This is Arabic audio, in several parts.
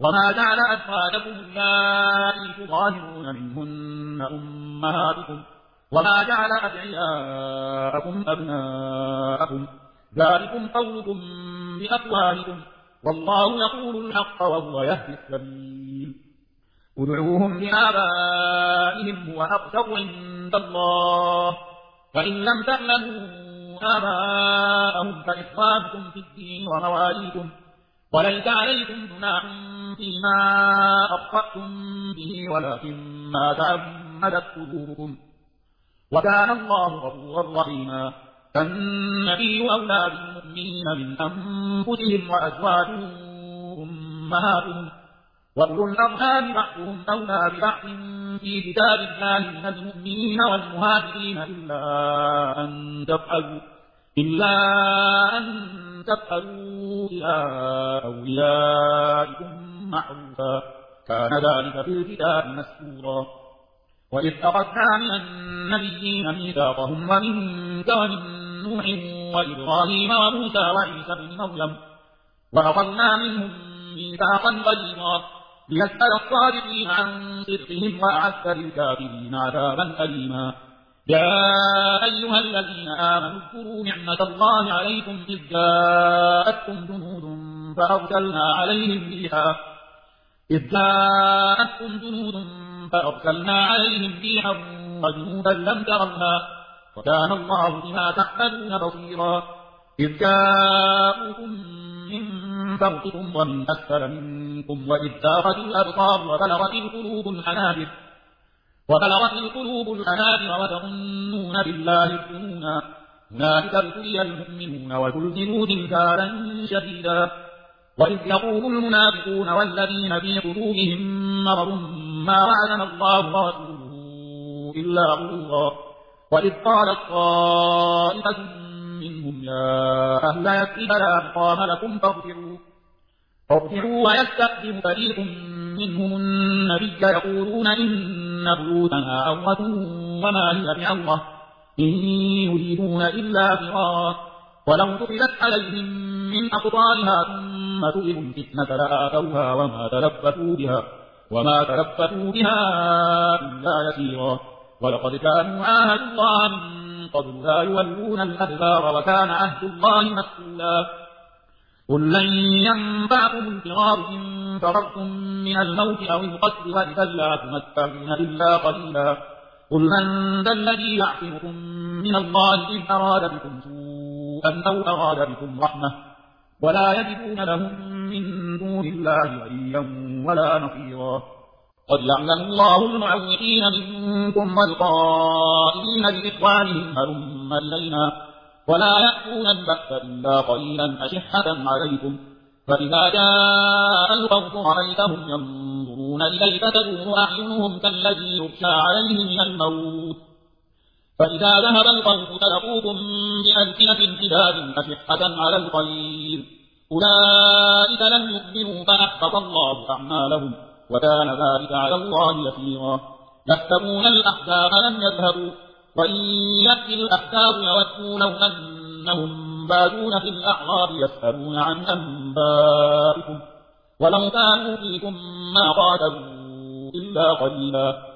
وما جعل أزواجكم اللائي تظاهرون منهن أمهاتكم وما جعل أدعياءكم أبناءكم ذلكم قولكم بأفواهكم والله يقول الحق وهو يهدي السبيل ادعوهم لآبائهم هو أقسط عند الله وإن لم تعلموا آباءهم فإخوانكم في الدين ومواليكم وليس عليكم جناح فيما أخطأتم به ولكن ما تعمدت قلوبكم وكان الله غفورا رحيما. فالنبي أولى بالمؤمنين من أنفسهم وأزواجهم أمهاتهم. وأولو الأرحام بعضهم أولى ببعض في كتاب الله من المؤمنين والمهاجرين إلا أن تفعلوا إلا أن تفعلوا إلى أوليائكم. معروفا. كان ذلك في الكتاب مسكورا وإذ أخذنا من النبيين ميثاقهم ومنك ومن نوح وإبراهيم وموسى وعيسى بن مريم. وأخذنا منهم ميثاقا غليظا. ليسأل الصادقين عن صدقهم وأعد للكافرين عذابا أليما. يا أيها الذين آمنوا اذكروا نعمة الله عليكم إذ جاءتكم جنود فأرسلنا عليهم ريحا. إذ جاءتكم جنود فأرسلنا عليهم ريحا وجنودا لم ترها وكان الله بما تعملون بصيرا. إذ جاءوكم من فوقكم ومن أسفل منكم وإذ زاغت الأبصار وبلغت القلوب الحنابر وبلغت القلوب الحنابر وتظنون بالله الظنونا. هنالك ابتلي المؤمنون وزلزلوا زلزالا شديدا. وإذ يقول المنافقون والذين في قلوبهم مرض ما وعدنا الله ورسوله إلا غرورا وإذ قالت طائفة منهم يا أهل يثرب لا مقام لكم فاغفروا فاغفروا ويستخدم فريق منهم النبي يقولون إن بيوتنا عورة وما هي بعورة إن يريدون إلا فرارا. ولو دخلت عليهم من أقطارها ثم سئلوا الفتنة لآتوها وما تلبثوا بها وما تلبثوا بها إلا يسيرا. ولقد كانوا عاهدوا الله من قبل لا يولون الأدبار وكان عهد الله مسؤولا. قل لن ينفعكم الفرار إن فررتم من الموت أو القتل وإذا لا تمتعون إلا قليلا. قل من ذا الذي يعصمكم من الله إن أراد بكم سوءا أو أراد بكم رحمة ولا يجدون لهم من دون الله وليا ولا نصيرا. قد يعلم الله المعوقين منكم والقائلين لإخوانهم هلم إلينا ولا يأتون البأس إلا قليلا أشحة عليكم. فإذا جاء الخوف رأيتهم ينظرون إليك تدور أعينهم كالذي يغشى عليه من الموت. فإذا ذهب الخوف تلقوكم بألسنة حداد أشحة على الخير. أولئك لم يؤمنوا فأحبط الله أعمالهم وكان ذلك على الله يسيرا. يحسبون الأحزاب لم يذهبوا. وإن يأتي الأحزاب يودوا لو أنهم بادون في الأعراب يسألون عن أنبائكم. ولو كانوا فيكم ما قاتلوا إلا قليلا.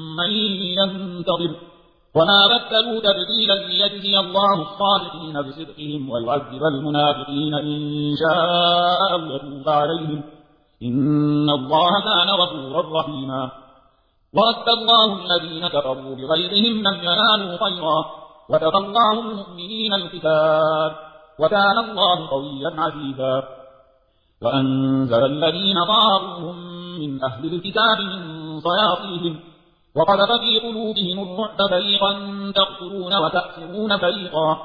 من ينتظر وما بدلوا تبديلا ليجزي الله الصادقين بصدقهم ويعذب المنافقين إن شاء أو يتوب عليهم. إن الله كان غفورا رحيما. ورد الله الذين كفروا بغيرهم لم ينالوا خيرا. وكفى الله المؤمنين الكتاب وكان الله قويا عزيزا. وأنزل الذين ظاهروهم من أهل الكتاب من صياصيهم. وقذف في قلوبهم الرعب فريقا تقتلون وتأسرون فريقا.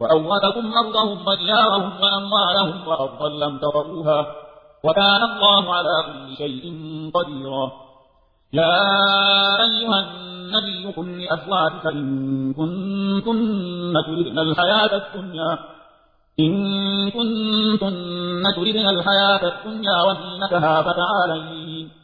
وأورثكم أرضهم وديارهم وأموالهم وأرضا لم تطروها وكان الله على كل شيء قديرا. يا أيها النبي قل لأزواجك إن كنتن تردن الحياة الدنيا. إن كنتن تردن الحياة الدنيا وزينتها فتعالين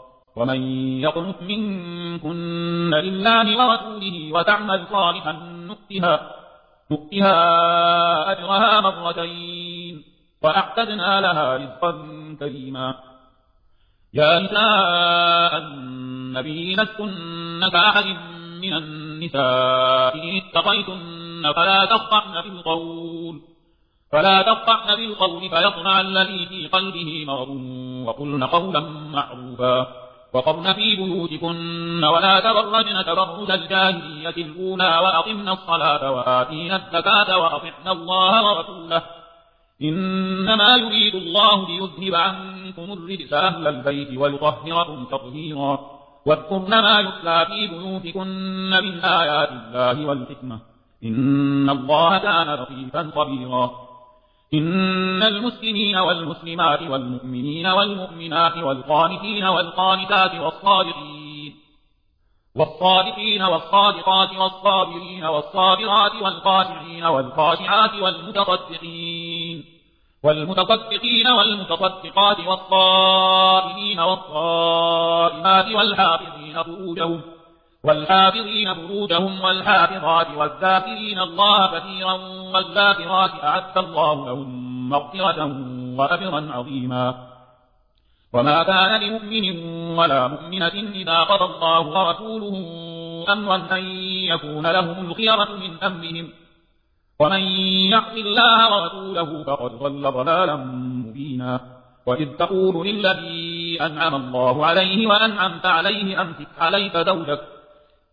ومن يقنط منكن لله ورسوله وتعمل صالحا نؤتها, نؤتها أجرها مرتين وأعتدنا لها رزقا كريما. يا نساء النبي لستن كأحد من النساء اتقيتن فلا تخطعن بالقول فلا تخطعن بالقول فيطمع الذي في قلبه مرض وقلن قولا معروفا. وقرن في بيوتكن ولا تبرجن تبرج الجاهلية الأولى وأقمنا الصلاة وآتينا الزكاة وأطعنا الله ورسوله. إنما يريد الله ليذهب عنكم الرجس أهل البيت ويطهركم تطهيرا. واذكرن ما يتلى في بيوتكن من آيات الله والحكمة. إن الله كان لطيفا خبيرا. إن المسلمين والمسلمات والمؤمنين والمؤمنات والقانتين والقانتات والصادقين والصادقين والصادقات والصابرين والصابرات والخاشعين والخاشعات والمتصدقين والمتصدقين والمتصدقات والصائمين والصائمات والحافظين فروجهم والحافظين فروجهم والحافظات والذاكرين الله كثيرا والذاكرات أعد الله لهم مغفرة وأجرا عظيما. وما كان لمؤمن ولا مؤمنة إذا قضى الله ورسوله أمرا أن يكون لهم الخيرة من أمرهم. ومن يعص الله ورسوله فقد ضل ضلالا مبينا. وإذ تقول للذي أنعم الله عليه وأنعمت عليه أمسك عليك زوجك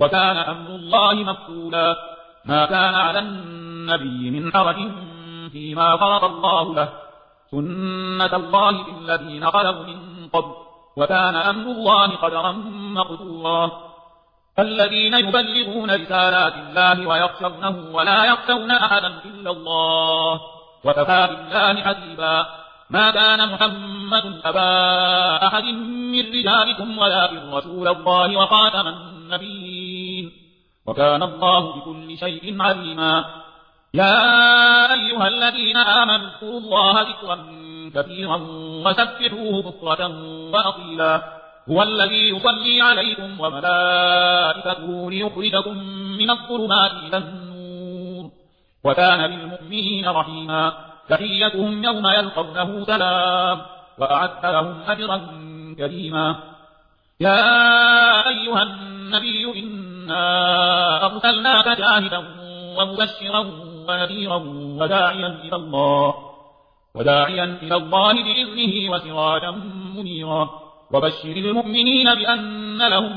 وكان أمر الله مفصولا ما كان على النبي من حرج فيما فرض الله له. سنة الله في الذين خلوا من قبل. وكان أمر الله قدرا مقدورا. الذين يبلغون رسالات الله ويخشونه ولا يخشون أحدا إلا الله. وكفى بالله حسيبا. ما كان محمد أبا أحد من رجالكم ولكن رسول الله وخاتم النبيين وكان الله بكل شيء عليما. يا أيها الذين آمنوا اذكروا الله ذكرا كثيرا وسبحوه بكرة وأصيلا. هو الذي يصلي عليكم وملائكته ليخرجكم من الظلمات إلى النور. وكان بالمؤمنين رحيما. تحيتهم يوم يلقونه سلام وأعد لهم أجرا كريما. يا أيها النبي إنا أرسلناك شاهدا ومبشرا ونذيرا وداعيا إلى الله. وداعيا إلى الله بإذنه وسراجا منيرا. وبشر المؤمنين بأن لهم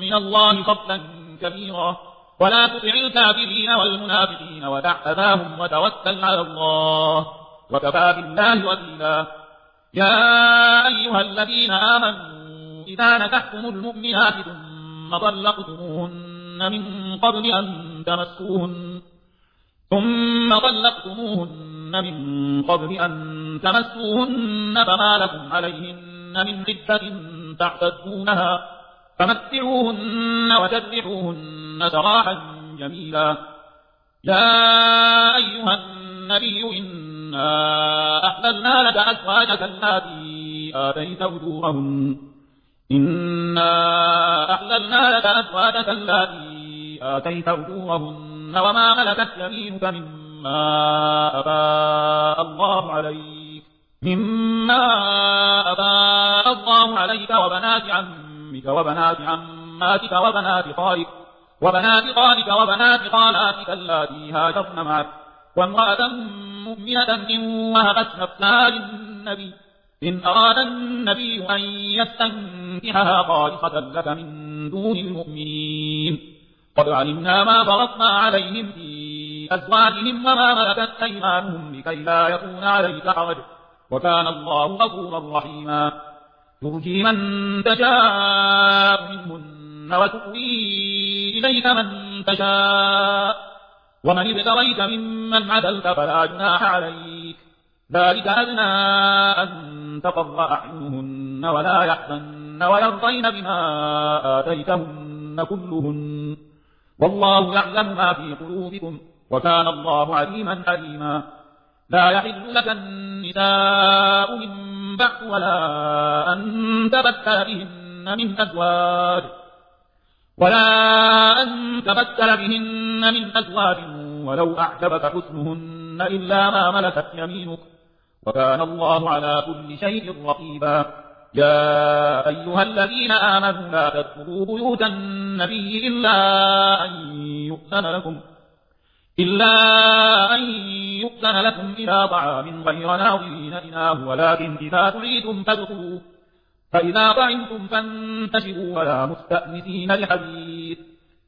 من الله فضلا كبيرا. ولا تطع الكافرين والمنافقين ودع أذاهم وتوكل على الله. وكفى بالله وكيلا. يا أيها الذين آمنوا إذا نكحتم المؤمنات ثم طلقتموهن من قبل أن تمسوهن. ثم طلقتموهن من قبل أن تمسوهن فما لكم عليهن من عدة تعتدونها. فمتعوهن وتبعوهن سراحا جميلا. يا أيها النبي إنا أحللنا لك أزواجك التي آتيت أجورهن. إنا أحللنا لك أزواجك التي آتيت أجورهن وما ملكت يمينك مما أباء الله عليك مما أباء الله عليك وبنات عمك وبنات عماتك وبنات خالك وبنات خالك وبنات خالاتك اللاتي هاجرن معك وامرأة مؤمنة إن وهبت نفسها للنبي إن أراد النبي أن يستنكحها خالصة لك من دون المؤمنين. قد علمنا ما فرطنا عليهم في أزواجهم وما ملكت أيمانهم لكي لا يكون عليك حرج. وكان الله غفورا رحيما. ترجي من تشاء منهن وتؤوي إليك من تشاء. ومن ابتغيت ممن عدلت فلا جناح عليك. ذلك أدنى أن تقر أعينهن ولا يحزن ويرضين بما آتيتهن كلهن. والله يعلم ما في قلوبكم وكان الله عليما حليما. لا يحل لك النساء من بعد ولا أن تبتل بهن من أزواج. ولا أن تبتل بهن من أزواج. ولو أعجبك حسنهن إلا ما ملكت يمينك. وكان الله على كل شيء رقيبا. يا أيها الذين آمنوا لا تدخلوا بيوت النبي إلا أن يؤذن لكم إلا أن يؤذن لكم إلى طعام غير ناظرين إناه ولكن إذا تريدم فادخلوا فإذا طعمتم فانتشروا ولا مستأنسين لحديث.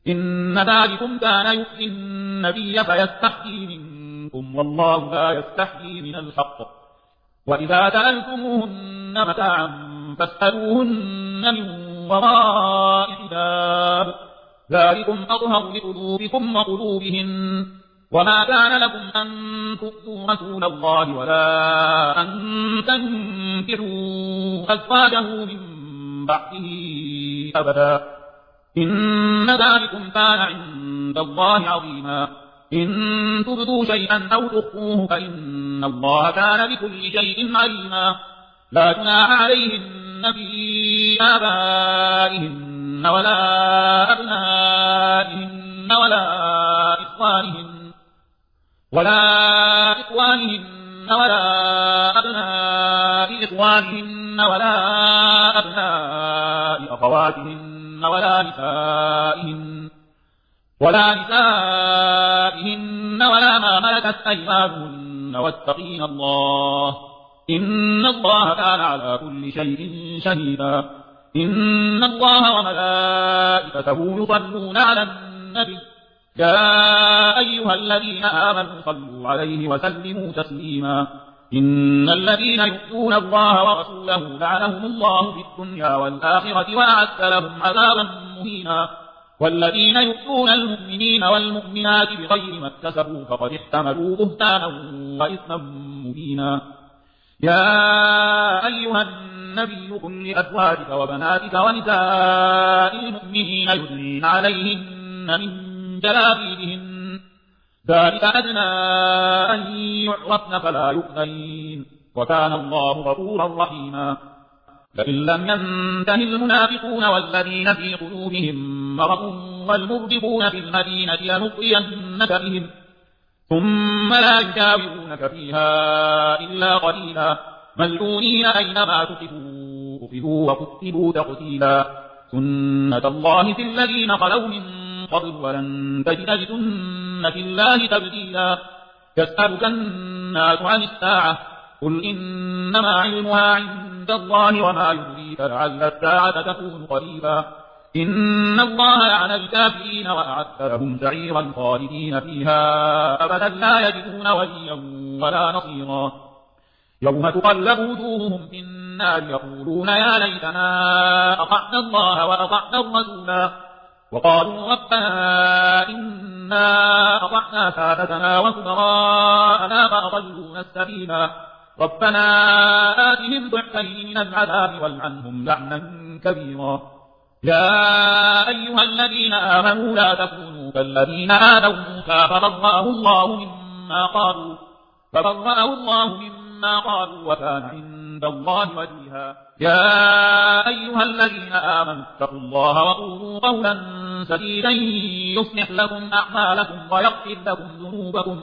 إن ذلكم كان يؤذي النبي فيستحيي منكم والله لا يستحيي من الحق. وإذا سألتموهن متاعا فاسألوهن من وراء حجاب ذلكم أظهر لقلوبكم وقلوبهن. وما كان لكم أن تؤتوا رسول الله ولا أن تنكروا أزواجه من بعده أبدا. إن ذلكم كان عند الله عظيما. إن تبدوا شيئا أو تخفوه فإن الله كان بكل شيء عليما. لا جناح عليهن في آبائهن ولا أبنائهن ولا إخوانهن ولا إخوانهن ولا أبناء إخوانهن ولا أبناء أخواتهن ولا نسائهن ولا نسائهن ولا ما ملكت أيمانهن واتقين الله. إن الله كان على كل شيء شهيدا. إن الله وملائكته يصلون على النبي. يا أيها الذين آمنوا صلوا عليه وسلموا تسليما. إن الذين يؤتون الله ورسوله لعنهم الله في الدنيا والآخرة وأعد لهم عذابا مهينا. والذين يؤتون المؤمنين والمؤمنات بغير ما اكتسبوا فقد احتملوا بهتانا وإثما مبينا. يا أيها النبي قل لأزواجك وبناتك ونساء المؤمنين يدنين عليهن من جلابيبهن. ذلك أدنى أن يعرفن فلا يؤذين. وكان الله غفورا رحيما. لئن لم ينته المنافقون والذين في قلوبهم مرض والمرجفون في المدينة لنغرينك بهم. ثم لا يجاورونك فيها إلا قليلا. ملعونين أينما تقفوا أخذوا وكتبوا تقتيلا. سنة الله في الذين خلوا من قبل ولن تجد لسنة الله تبديلا. يسألك الناس عن الساعة قل إنما علمها عند الله وما يدريك لعل الساعة تكون قريبا. إن الله لعن الكافرين وأعد لهم سعيرا خالدين فيها أبدا لا يجدون وليا ولا نصيرا. يوم تقلب وجوههم في النار يقولون يا ليتنا أطعنا الله وأطعنا الرسولا. وقالوا ربنا إنا أطعنا سادتنا وكبراءنا فأضلونا السبيلا. ربنا آتهم ضعفين من العذاب والعنهم لعنا كبيرا. يا أيها الذين آمنوا لا تكونوا كالذين آذوا موسى فبرأه الله مما قالوا فبرأه الله مما قالوا وكان عند الله وجيها. يا أيها الذين آمنوا اتقوا الله وقولوا قولا سديدا يصلح لكم أعمالكم ويغفر لكم ذنوبكم.